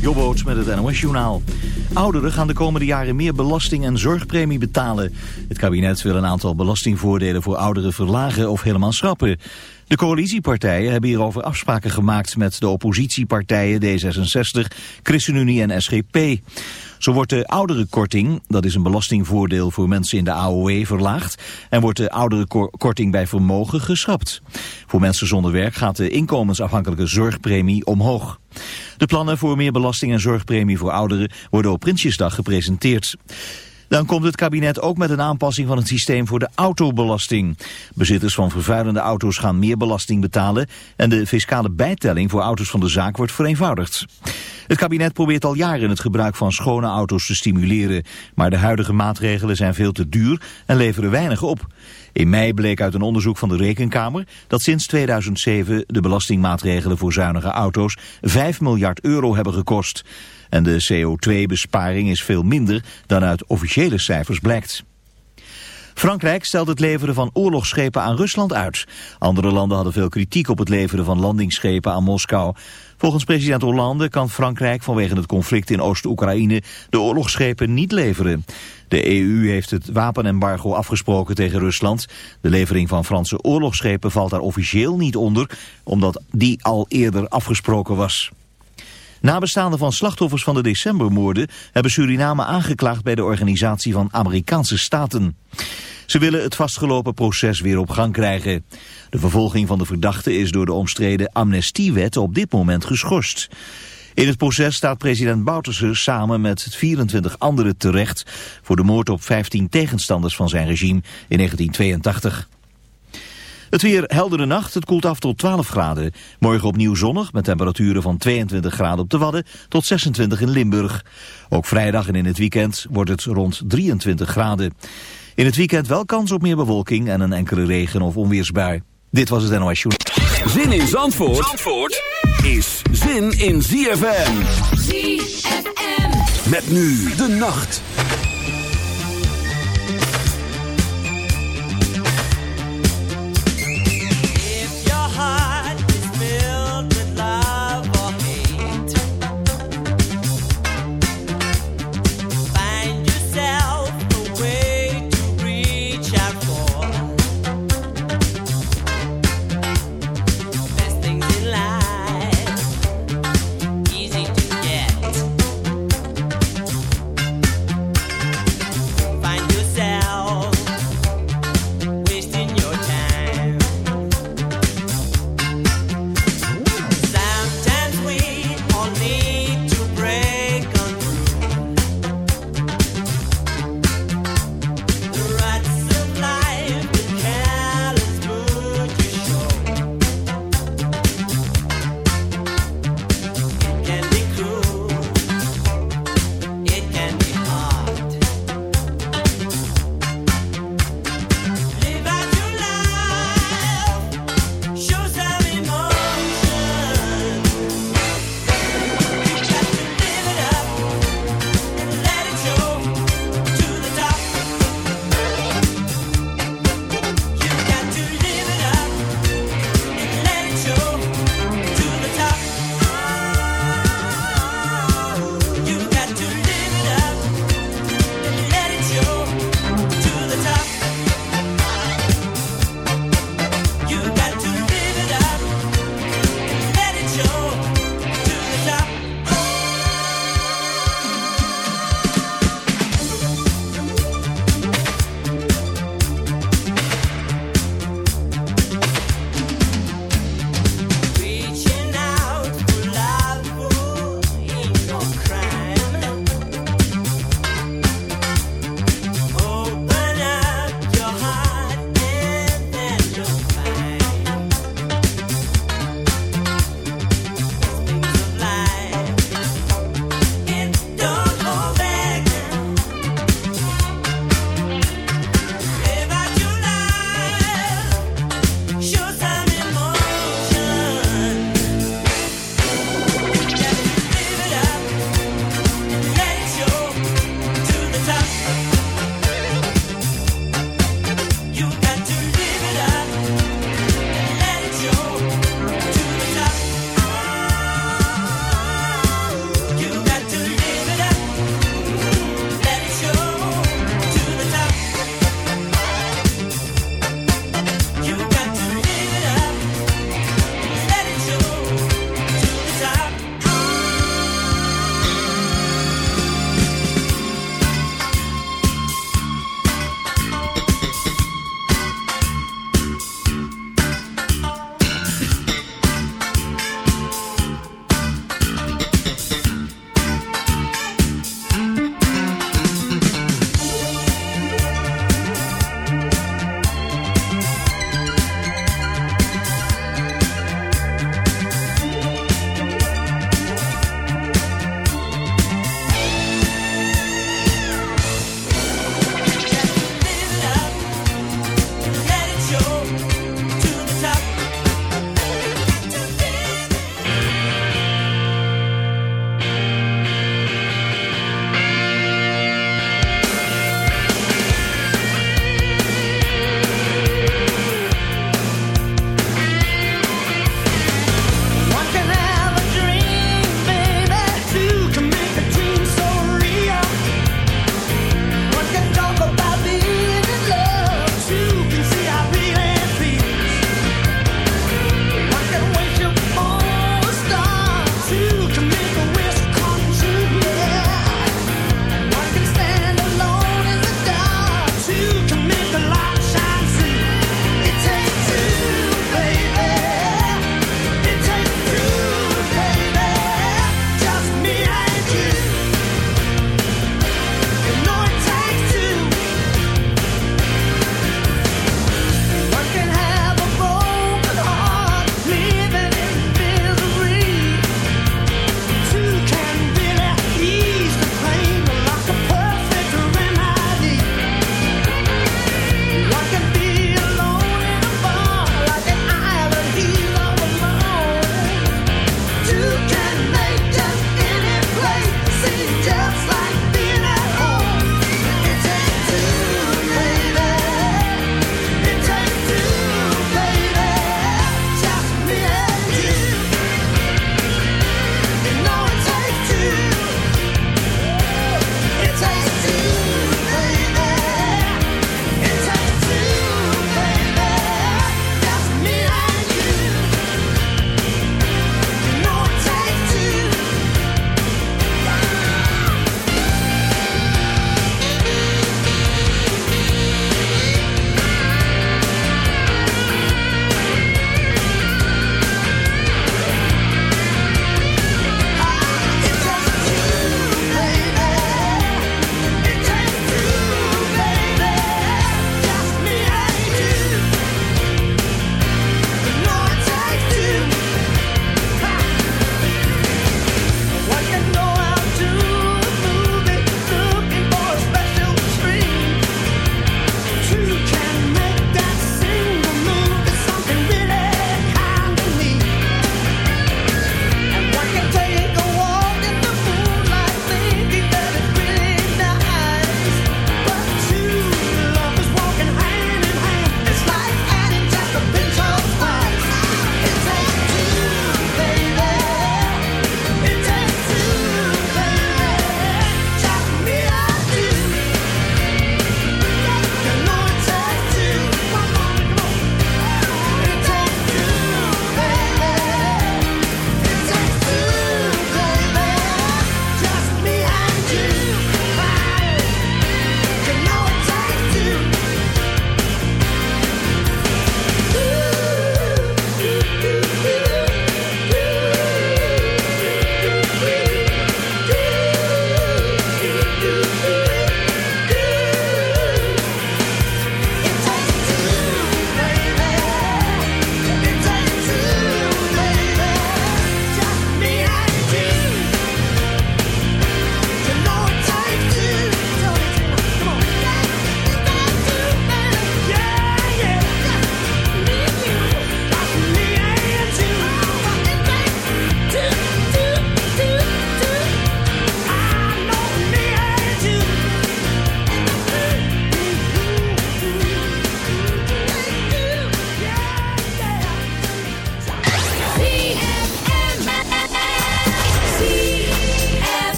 Jobboot met het NOS Journaal. Ouderen gaan de komende jaren meer belasting en zorgpremie betalen. Het kabinet wil een aantal belastingvoordelen voor ouderen verlagen of helemaal schrappen. De coalitiepartijen hebben hierover afspraken gemaakt met de oppositiepartijen D66, ChristenUnie en SGP. Zo wordt de ouderenkorting, dat is een belastingvoordeel voor mensen in de AOW, verlaagd en wordt de ouderenkorting bij vermogen geschrapt. Voor mensen zonder werk gaat de inkomensafhankelijke zorgpremie omhoog. De plannen voor meer belasting en zorgpremie voor ouderen worden op Prinsjesdag gepresenteerd. Dan komt het kabinet ook met een aanpassing van het systeem voor de autobelasting. Bezitters van vervuilende auto's gaan meer belasting betalen en de fiscale bijtelling voor auto's van de zaak wordt vereenvoudigd. Het kabinet probeert al jaren het gebruik van schone auto's te stimuleren, maar de huidige maatregelen zijn veel te duur en leveren weinig op. In mei bleek uit een onderzoek van de Rekenkamer dat sinds 2007 de belastingmaatregelen voor zuinige auto's 5 miljard euro hebben gekost. En de CO2-besparing is veel minder dan uit officiële cijfers blijkt. Frankrijk stelt het leveren van oorlogsschepen aan Rusland uit. Andere landen hadden veel kritiek op het leveren van landingsschepen aan Moskou. Volgens president Hollande kan Frankrijk vanwege het conflict in Oost-Oekraïne de oorlogsschepen niet leveren. De EU heeft het wapenembargo afgesproken tegen Rusland. De levering van Franse oorlogsschepen valt daar officieel niet onder, omdat die al eerder afgesproken was. Nabestaanden van slachtoffers van de decembermoorden hebben Suriname aangeklaagd bij de Organisatie van Amerikaanse Staten. Ze willen het vastgelopen proces weer op gang krijgen. De vervolging van de verdachte is door de omstreden amnestiewet op dit moment geschorst. In het proces staat president Bouterse samen met 24 anderen terecht... voor de moord op 15 tegenstanders van zijn regime in 1982. Het weer heldere nacht, het koelt af tot 12 graden. Morgen opnieuw zonnig met temperaturen van 22 graden op de Wadden tot 26 in Limburg. Ook vrijdag en in het weekend wordt het rond 23 graden. In het weekend wel kans op meer bewolking en een enkele regen- of onweersbui. Dit was het NOS Show. Zin in Zandvoort, Zandvoort is zin in ZFM. ZFM. Met nu de nacht.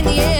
in the air,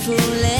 fool eh?